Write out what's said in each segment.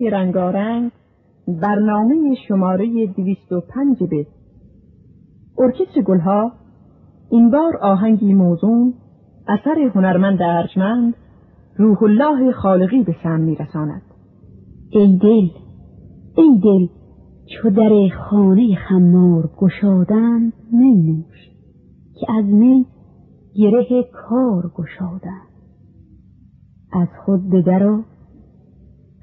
رنگارنگ برنامه شماره 205 به. ارکستر گلها این بار آهنگی موزون اثر هنرمند ارجمند روح الله خالقی به سم میرساند. ای دل ای دل چو در خانه خمار گشادند می نوش که از می گره کار گشادند از خود بدرا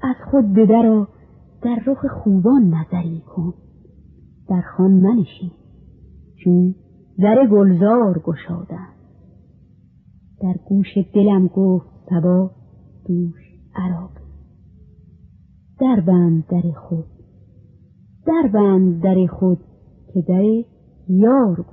از خود بدرا در رخ خوبان نظری کن. در خان منشین چون در گلزار گشادند در گوش دلم گفت سبا دوش عرب. در بند در خود در بند در خود که در یار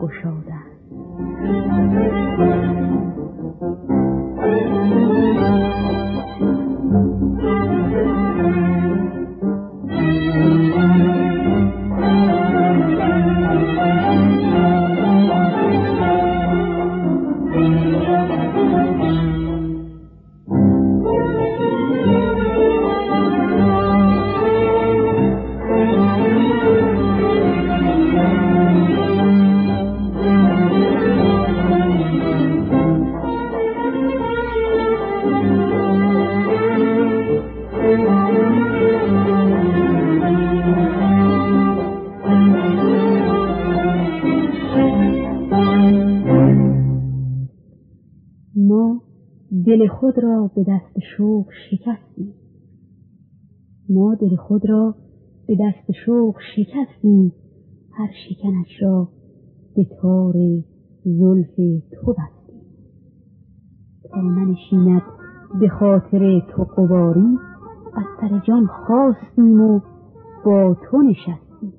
گشادند دل خود را به دست شوق شکستیم ما دل خود را به دست شوق شکستیم هر شکنش را به تار زلف تو بستیم تا ننشیند به خاطر تو قباری از سر جان خواستیم و با تو نشستیم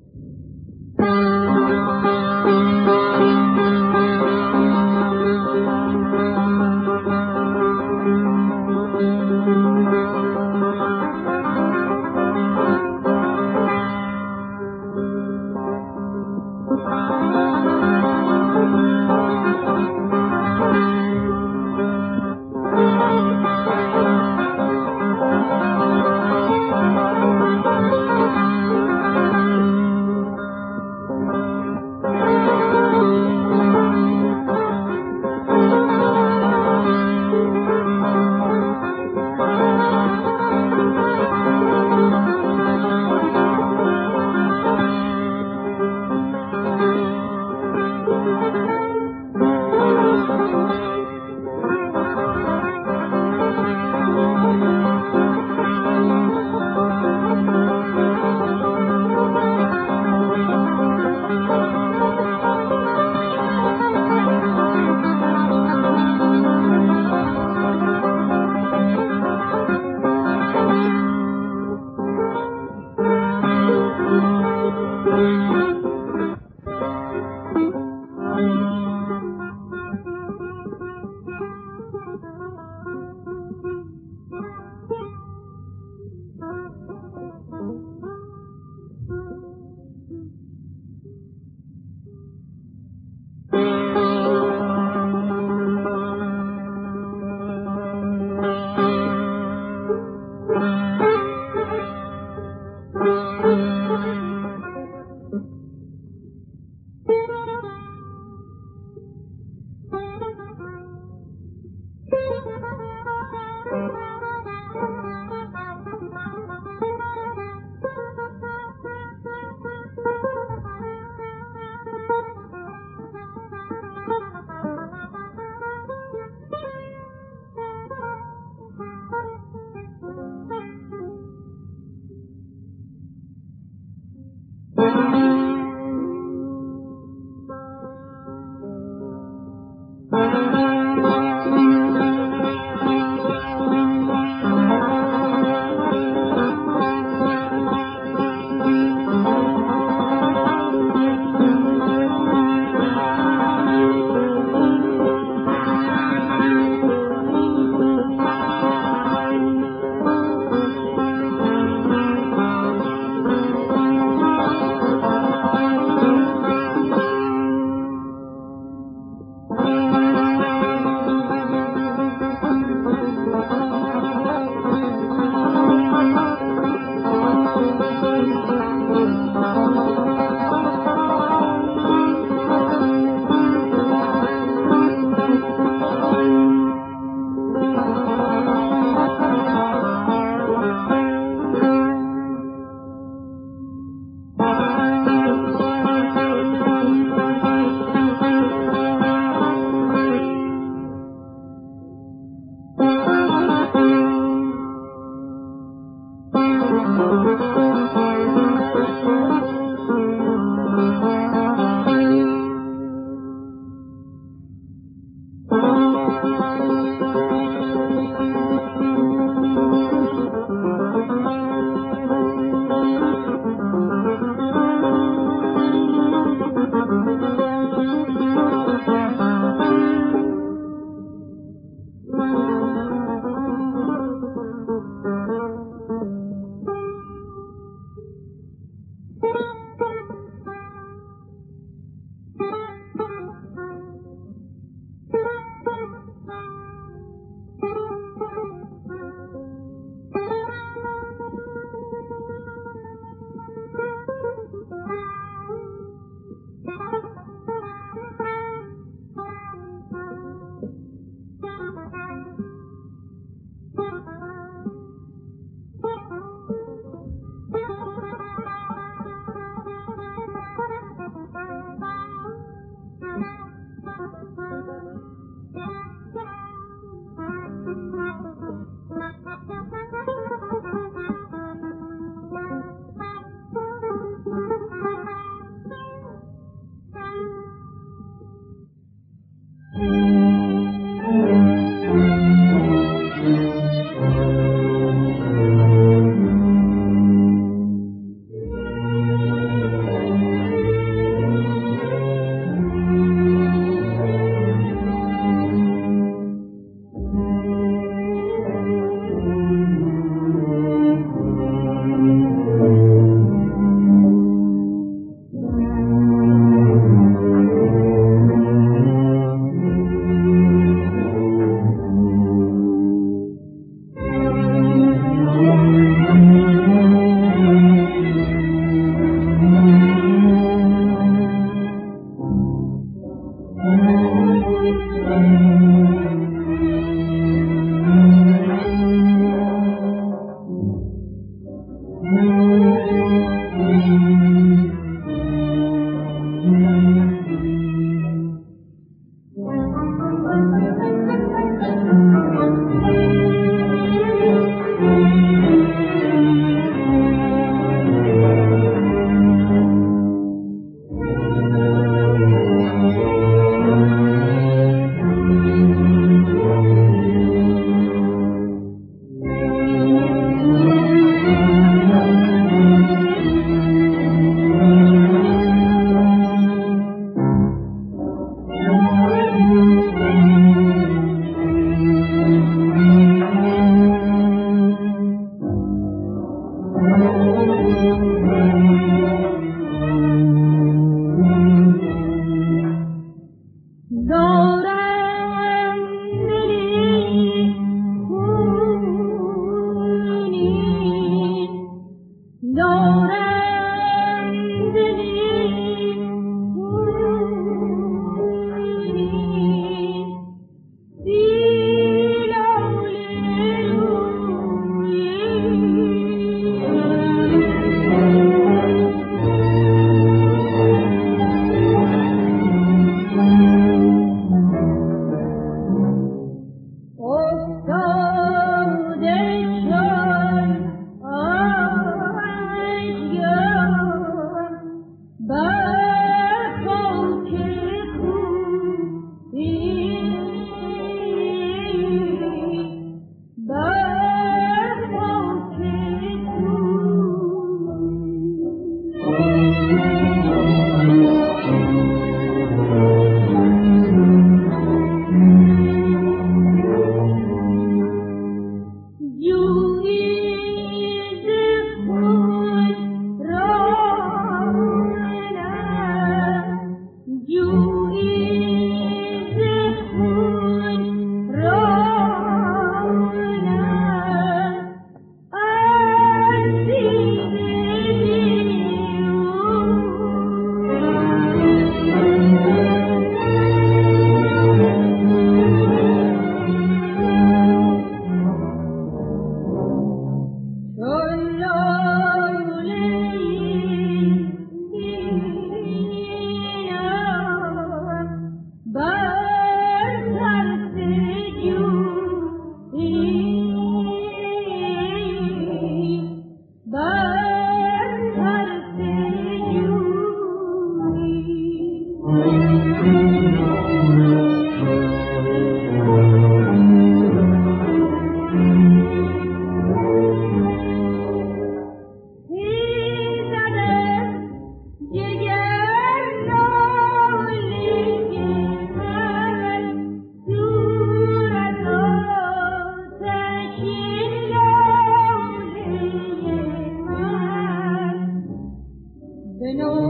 When know.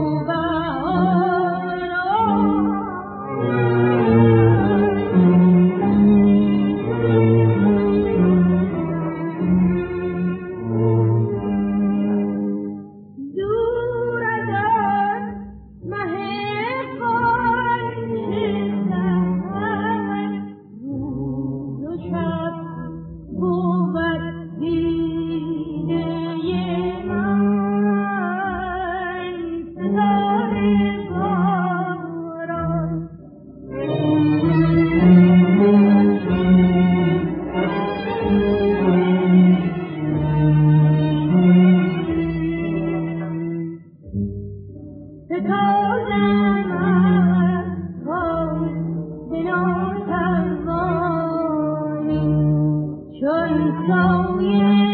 long, yeah.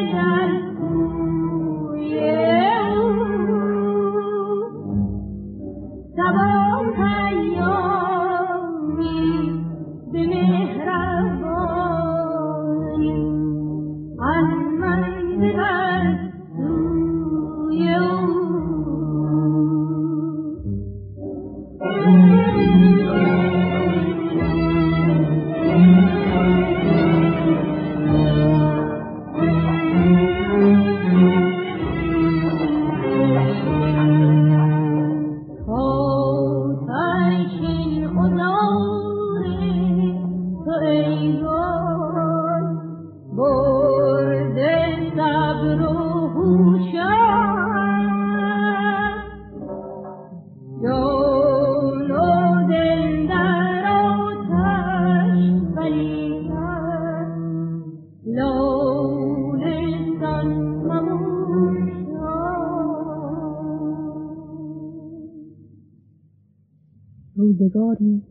روزگاری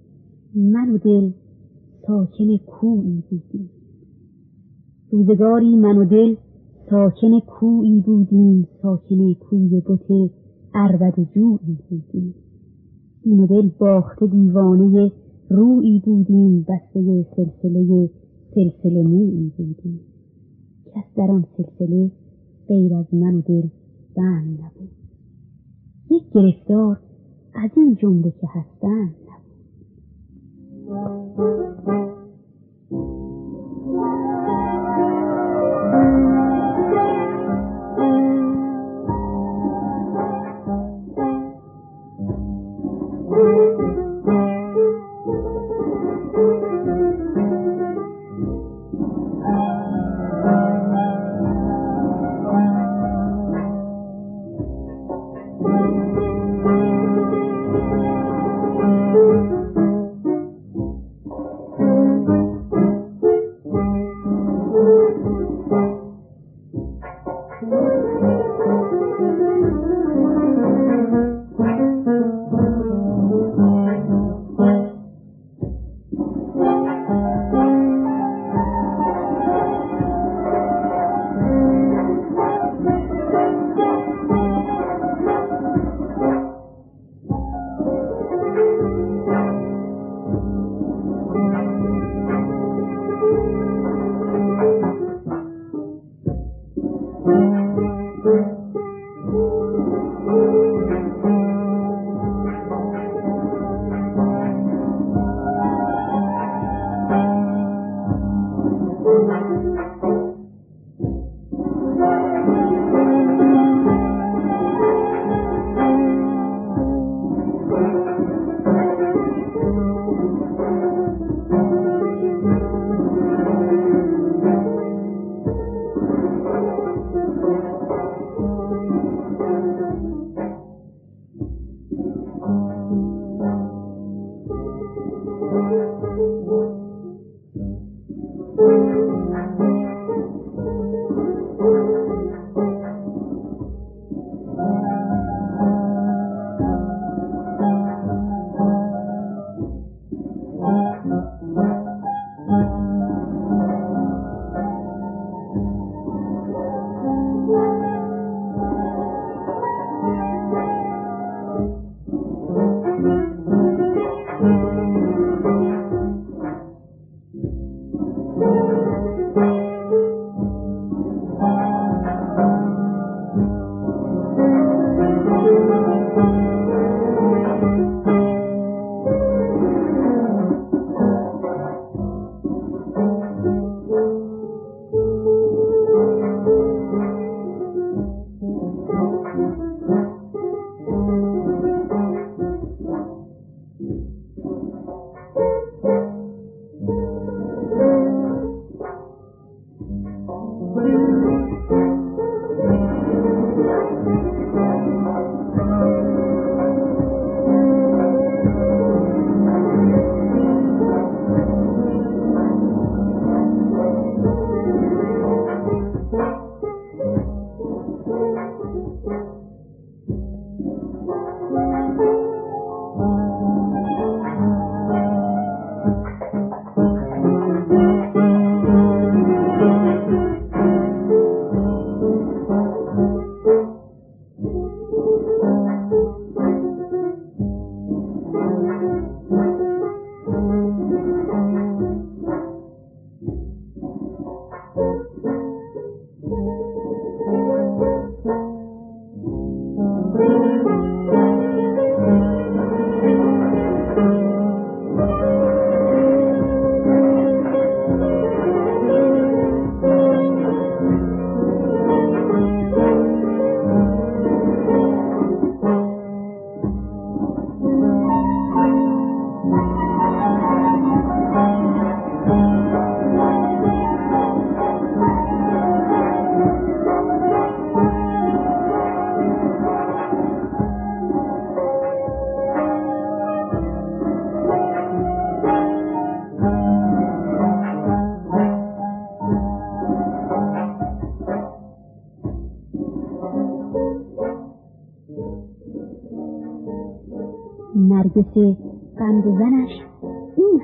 من و دل ساکن کویی بودیم. روزگاری من و دل ساکن کویی بودیم ساکن کوی بت اربد جویی بودیم. این و دل باخته دیوانه رویی بودیم بسته سلسله سلسله مویی بودیم. کس در آن سلسله غیر از من و دل بند نبود. یک گرفتار از این جمله که هستند Thank you.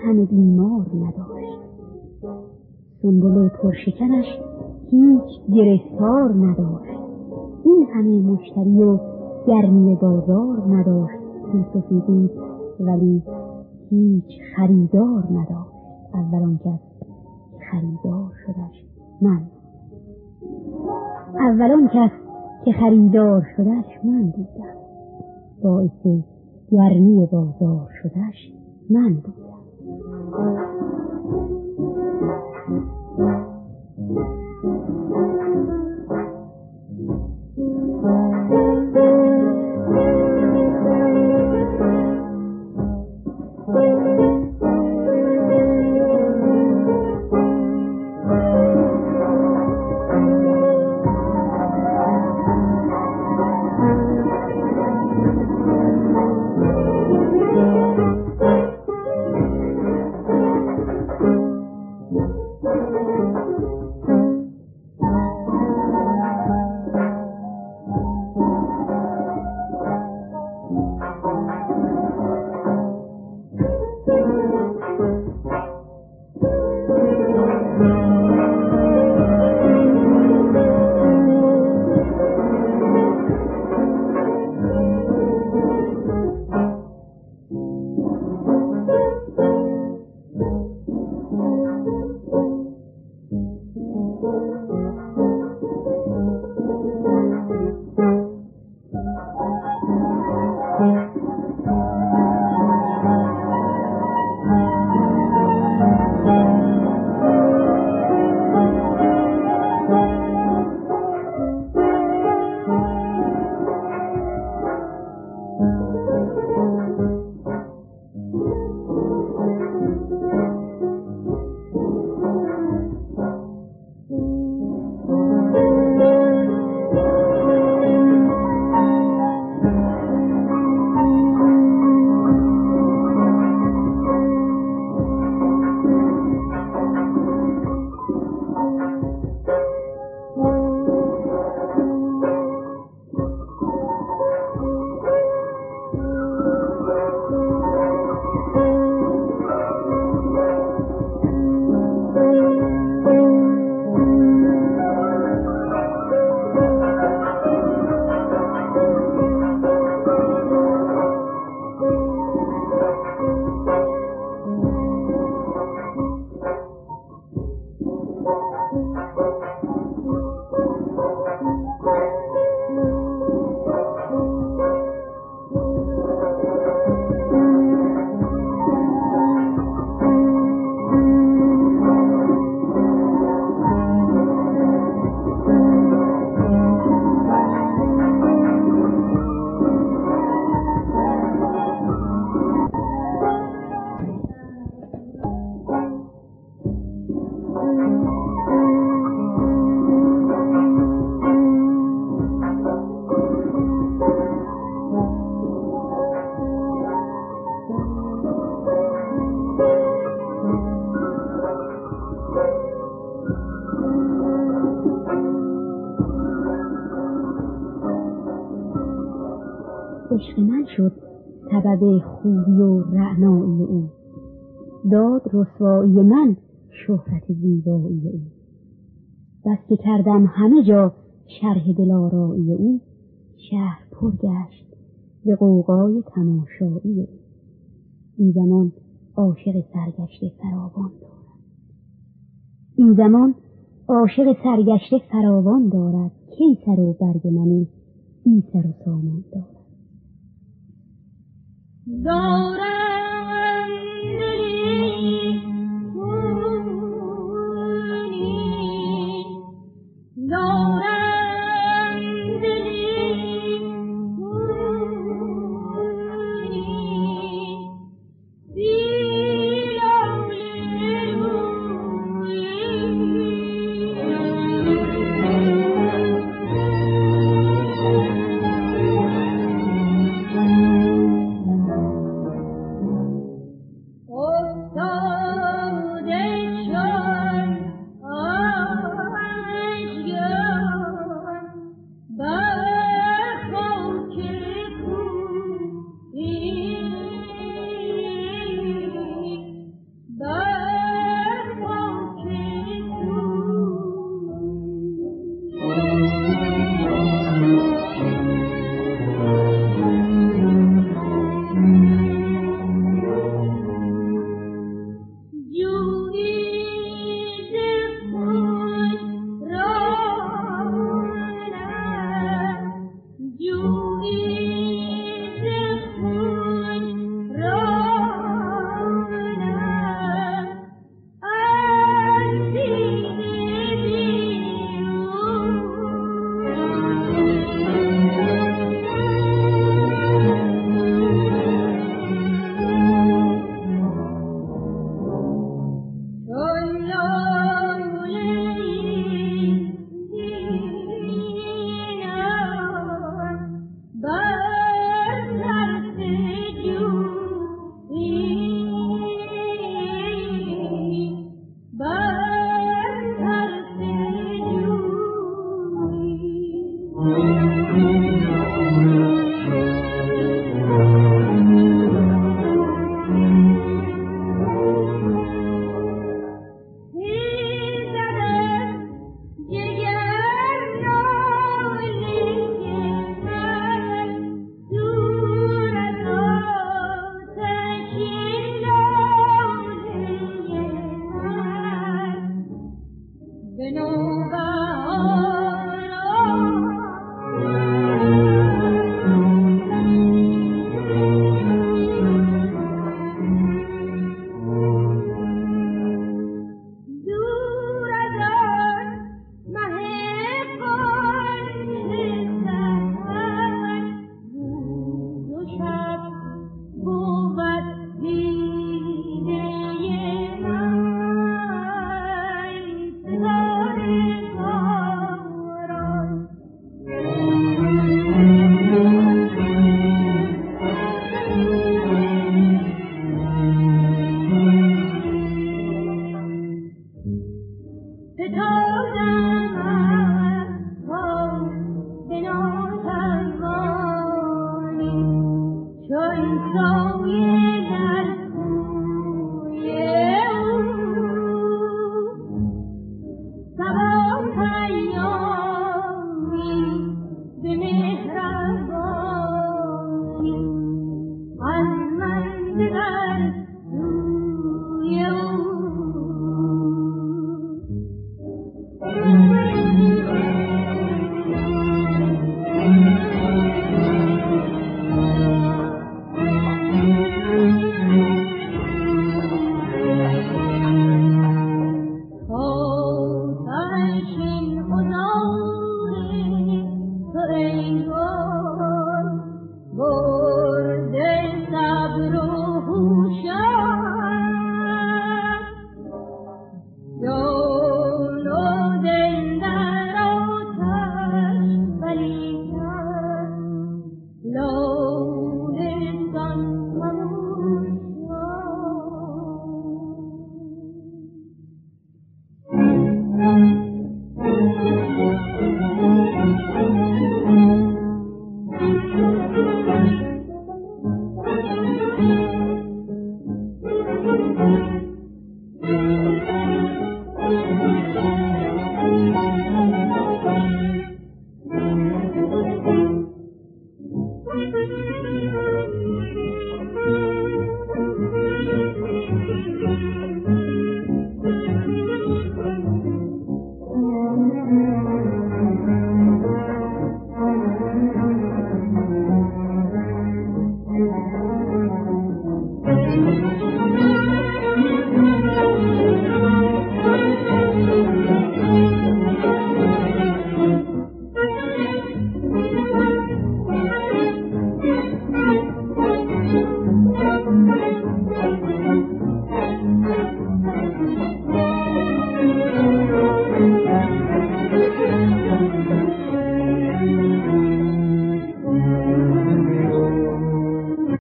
همه بیمار نداشت. سنبل پرشکنش هیچ گرفتار نداشت. این همه مشتری و گرمی بازار نداشت. یوسفی بود ولی هیچ خریدار نداشت. اول کس خریدار شدش من. اول کس که خریدار شدش من بودم. باعث گرمی بازار شدش من بودم. такое. خوبی و رعنایی او. داد رسوایی من شهرت زیبایی او. بس کردم همه جا شرح دلارایی او. شهر پر گشت به قوقای تماشایی او. این زمان عاشق سرگشته فراوان دارد. این زمان عاشق سرگشته فراوان دارد. کی سر و برگ منی این سر و سامان دارد. Don't